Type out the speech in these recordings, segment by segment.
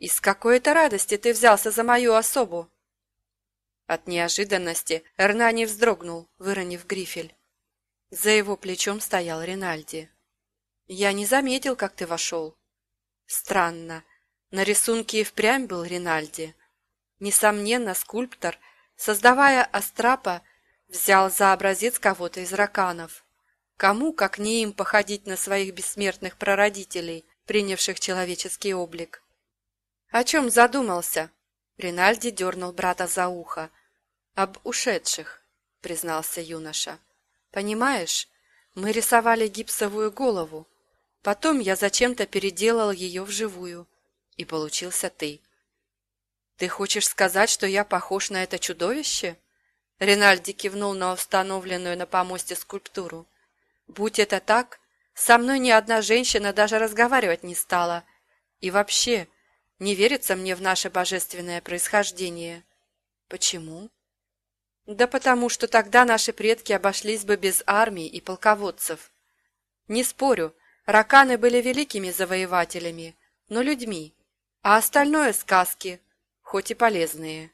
Из какой-то радости ты взялся за мою особу?» От неожиданности Эрнани вздрогнул, выронив грифель. За его плечом стоял Ринальди. «Я не заметил, как ты вошел». Странно. На рисунке и впрямь был Ринальди. Несомненно, скульптор, создавая Астрапа, взял за образец кого-то из раканов. Кому, как не им, походить на своих бессмертных прародителей, принявших человеческий облик? О чем задумался? Ринальди дернул брата за ухо. Об ушедших, признался юноша. Понимаешь, мы рисовали гипсовую голову. Потом я зачем-то переделал ее вживую. И получился ты. Ты хочешь сказать, что я похож на это чудовище? Ринальди кивнул на установленную на помосте скульптуру. Будь это так, со мной ни одна женщина даже разговаривать не стала. И вообще, не верится мне в наше божественное происхождение. Почему? Да потому что тогда наши предки обошлись бы без армии и полководцев. Не спорю, раканы были великими завоевателями, но людьми, а остальное сказки, хоть и полезные.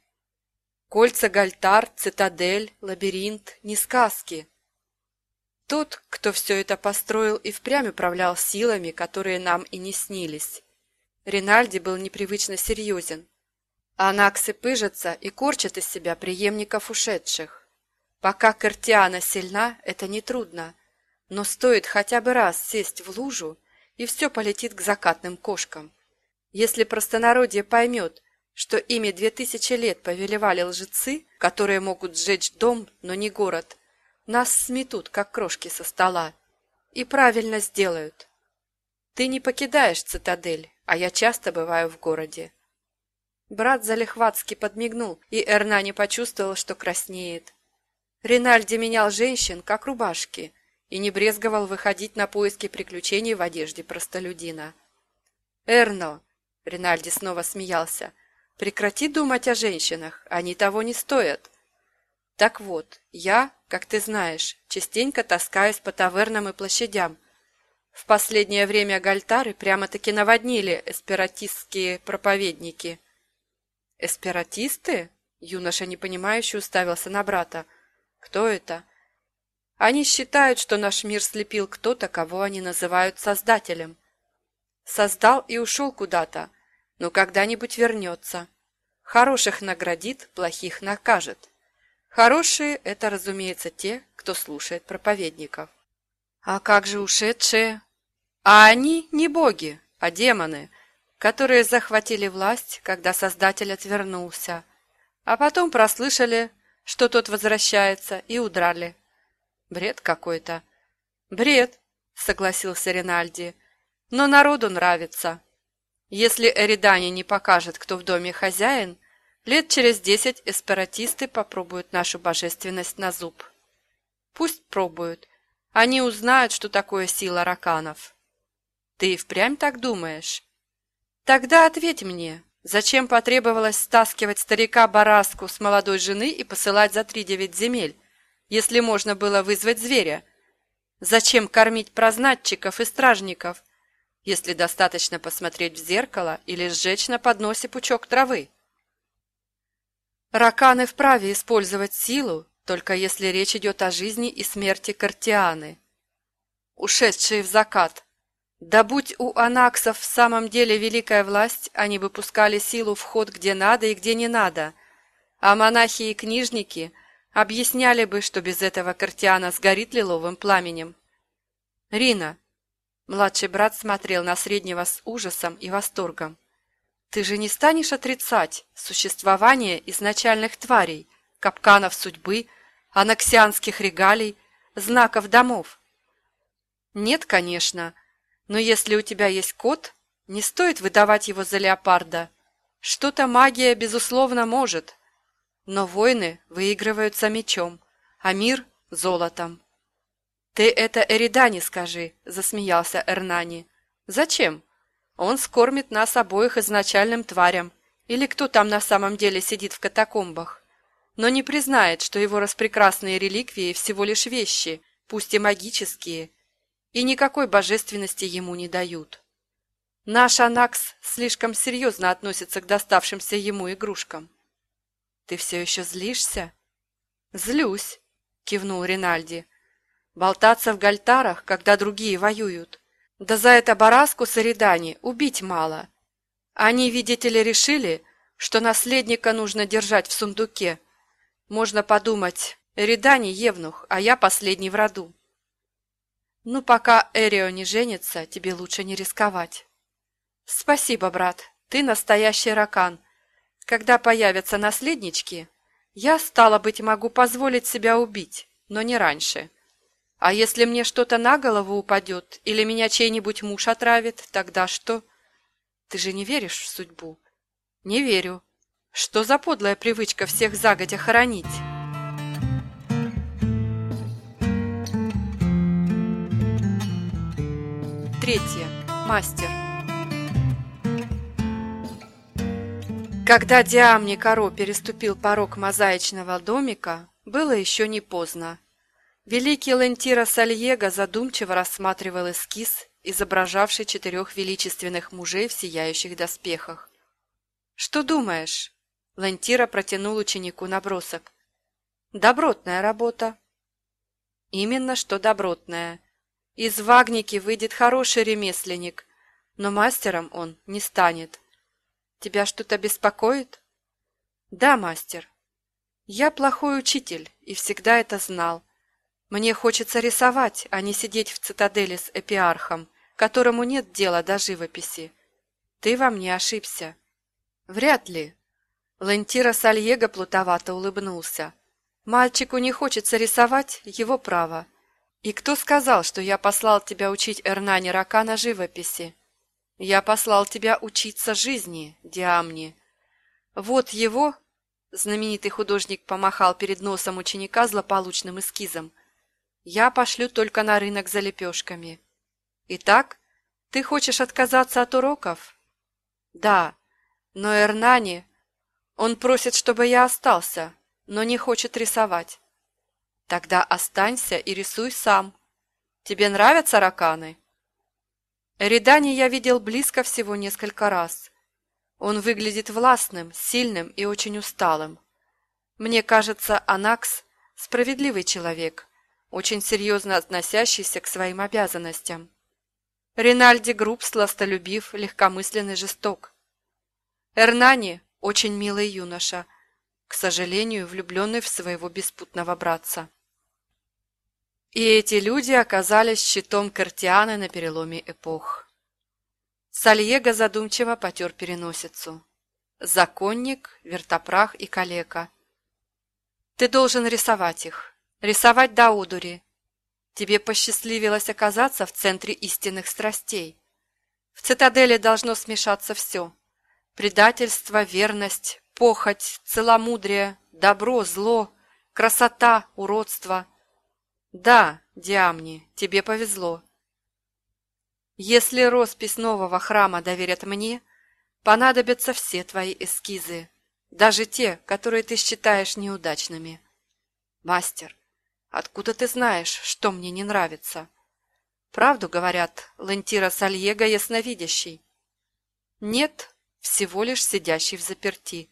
Кольца Гальтар, цитадель, лабиринт, не сказки. Тот, кто все это построил и впрямь управлял силами, которые нам и не снились. Ринальди был непривычно серьезен. Анаксы пыжатся и корчат из себя преемников ушедших. Пока Картиана сильна, это нетрудно, но стоит хотя бы раз сесть в лужу, и все полетит к закатным кошкам. Если простонародье поймет, что ими две тысячи лет повелевали лжецы, которые могут сжечь дом, но не город, нас сметут, как крошки со стола. И правильно сделают. Ты не покидаешь цитадель, а я часто бываю в городе. Брат залихватски подмигнул, и Эрна почувствовал, что краснеет. Ринальди менял женщин, как рубашки, и не брезговал выходить на поиски приключений в одежде простолюдина. «Эрно!» — Ринальди снова смеялся — Прекрати думать о женщинах, они того не стоят. Так вот, я, как ты знаешь, частенько таскаюсь по тавернам и площадям. В последнее время гальтары прямо-таки наводнили эсператистские проповедники. Эсператисты? Юноша непонимающе уставился на брата. Кто это? Они считают, что наш мир слепил кто-то, кого они называют Создателем. Создал и ушел куда-то, но когда-нибудь вернется. Хороших наградит, плохих накажет. Хорошие – это, разумеется, те, кто слушает проповедников. А как же ушедшие? А они не боги, а демоны, которые захватили власть, когда Создатель отвернулся, а потом прослышали, что тот возвращается, и удрали. Бред какой-то. Бред, согласился Ринальди, но народу нравится. Если Эридани не покажет, кто в доме хозяин, лет через десять эсператисты попробуют нашу божественность на зуб. Пусть пробуют. Они узнают, что такое сила раканов. Ты и впрямь так думаешь? Тогда ответь мне, зачем потребовалось стаскивать старика Бараску с молодой жены и посылать за три девять земель, если можно было вызвать зверя? Зачем кормить прознатчиков и стражников, если достаточно посмотреть в зеркало или сжечь на подносе пучок травы. Раканы вправе использовать силу, только если речь идет о жизни и смерти Картианы. Ушедшие в закат. Да будь у анаксов в самом деле великая власть, они бы пускали силу в ход где надо и где не надо, а монахи и книжники объясняли бы, что без этого Картиана сгорит лиловым пламенем. Рина, Младший брат смотрел на среднего с ужасом и восторгом. «Ты же не станешь отрицать существование изначальных тварей, капканов судьбы, анаксианских регалий, знаков домов?» «Нет, конечно, но если у тебя есть кот, не стоит выдавать его за леопарда. Что-то магия, безусловно, может, но войны выигрываются мечом, а мир – золотом». «Ты это Эридане скажи», — засмеялся Эрнани. «Зачем? Он скормит нас обоих изначальным тварям. Или кто там на самом деле сидит в катакомбах. Но не признает, что его распрекрасные реликвии всего лишь вещи, пусть и магические, и никакой божественности ему не дают». Наш Анакс слишком серьезно относится к доставшимся ему игрушкам. Ты все еще злишься? Злюсь, кивнул Ринальди. Болтаться в гальтарах, когда другие воюют. Да за это бараску Саридани убить мало. Они, видите ли, решили, что наследника нужно держать в сундуке. Можно подумать, Эридани евнух, а я последний в роду. Ну, пока Эрио не женится, тебе лучше не рисковать. Спасибо, брат, ты настоящий ракан. Когда появятся наследнички, я, стало быть, могу позволить себя убить, но не раньше. А если мне что-то на голову упадет или меня чей-нибудь муж отравит, тогда что? Ты же не веришь в судьбу? Не верю. Что за подлая привычка всех загодя хоронить? Третье. Мастер. Когда Диамни Каро переступил порог мозаичного домика, было еще не поздно. Великий Лентира Сальего задумчиво рассматривал эскиз, изображавший четырех величественных мужей в сияющих доспехах. «Что думаешь?» Лентира протянул ученику набросок. «Добротная работа». «Именно что добротная. Из Вагники выйдет хороший ремесленник, но мастером он не станет. Тебя что-то беспокоит? Да, мастер. Я плохой учитель и всегда это знал. Мне хочется рисовать, а не сидеть в цитадели с эпиархом, которому нет дела до живописи. Ты во мне ошибся. Вряд ли. Лентира Сальего плутовато улыбнулся. Мальчику не хочется рисовать, его право. «И кто сказал, что я послал тебя учить Эрнани Ракана живописи? Я послал тебя учиться жизни, Диамни. Вот его...» Знаменитый художник помахал перед носом ученика злополучным эскизом. «Я пошлю только на рынок за лепешками. Итак, ты хочешь отказаться от уроков?» «Да, но Эрнани... Он просит, чтобы я остался, но не хочет рисовать. Тогда останься и рисуй сам. Тебе нравятся раканы? Эридани я видел близко всего несколько раз. Он выглядит властным, сильным и очень усталым. Мне кажется, Анакс – справедливый человек, очень серьезно относящийся к своим обязанностям. Ринальди груб, сластолюбив, легкомысленный, жесток. Эрнани – очень милый юноша, к сожалению, влюбленный в своего беспутного братца. И эти люди оказались щитом Картианы на переломе эпох. Сальего задумчиво потер переносицу. Законник, вертопрах и калека. Ты должен рисовать их. Рисовать до одури. Тебе посчастливилось оказаться в центре истинных страстей. В цитадели должно смешаться все. Предательство, верность, похоть, целомудрие, добро, зло, красота, уродство – да, Диамни, тебе повезло. Если роспись нового храма доверят мне, понадобятся все твои эскизы, даже те, которые ты считаешь неудачными. Мастер, откуда ты знаешь, что мне не нравится? Правду говорят, Лентира Сальего ясновидящий. Нет, всего лишь сидящий в заперти.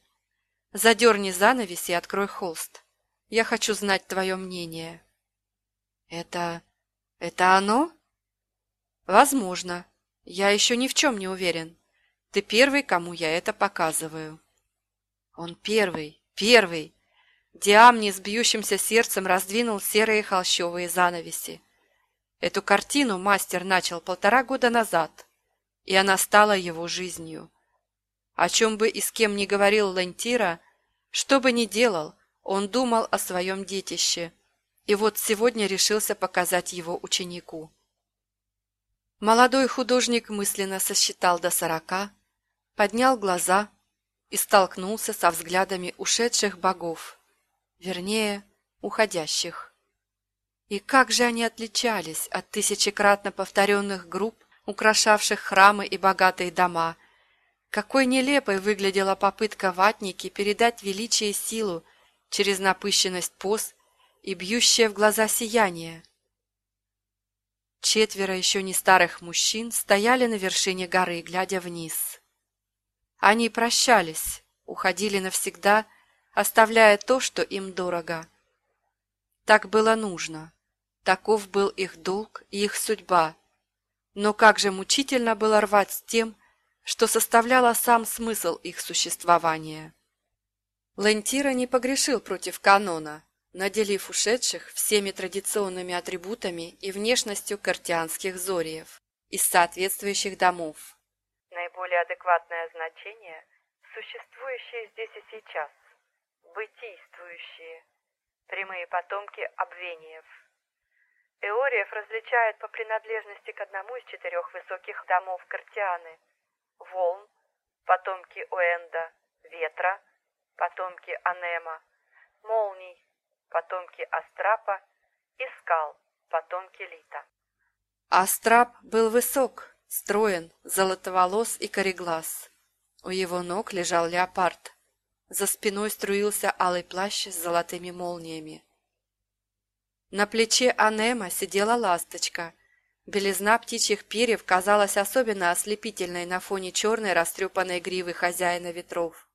Задерни занавес и открой холст. Я хочу знать твое мнение. Это... это оно? Возможно. Я еще ни в чем не уверен. Ты первый, кому я это показываю. Он первый, первый. Диамни с бьющимся сердцем раздвинул серые холщовые занавеси. Эту картину мастер начал полтора года назад, и она стала его жизнью. О чем бы и с кем ни говорил Лентира, что бы ни делал, он думал о своем детище – и вот сегодня решился показать его ученику. Молодой художник мысленно сосчитал до сорока, поднял глаза и столкнулся со взглядами ушедших богов, вернее, уходящих. И как же они отличались от тысячекратно повторенных групп, украшавших храмы и богатые дома. Какой нелепой выглядела попытка ватники передать величие и силу через напыщенность поз и бьющее в глаза сияние. Четверо еще не старых мужчин стояли на вершине горы, глядя вниз. Они прощались, уходили навсегда, оставляя то, что им дорого. Так было нужно. Таков был их долг и их судьба. Но как же мучительно было рвать с тем, что составляло сам смысл их существования. Лентира не погрешил против канона, наделив ушедших всеми традиционными атрибутами и внешностью картианских зориев из соответствующих домов. Наиболее адекватное значение – существующие здесь и сейчас, бытийствующие, прямые потомки обвениев. Эориев различает по принадлежности к одному из четырех высоких домов Картианы – волн, потомки Уэнда, ветра, потомки Анема, молний, потомки Астрапа и скал, потомки Лита. Астрап был высок, строен, золотоволос и кореглаз. У его ног лежал леопард. За спиной струился алый плащ с золотыми молниями. На плече Анема сидела ласточка. Белизна птичьих перьев казалась особенно ослепительной на фоне черной растрепанной гривы хозяина ветров.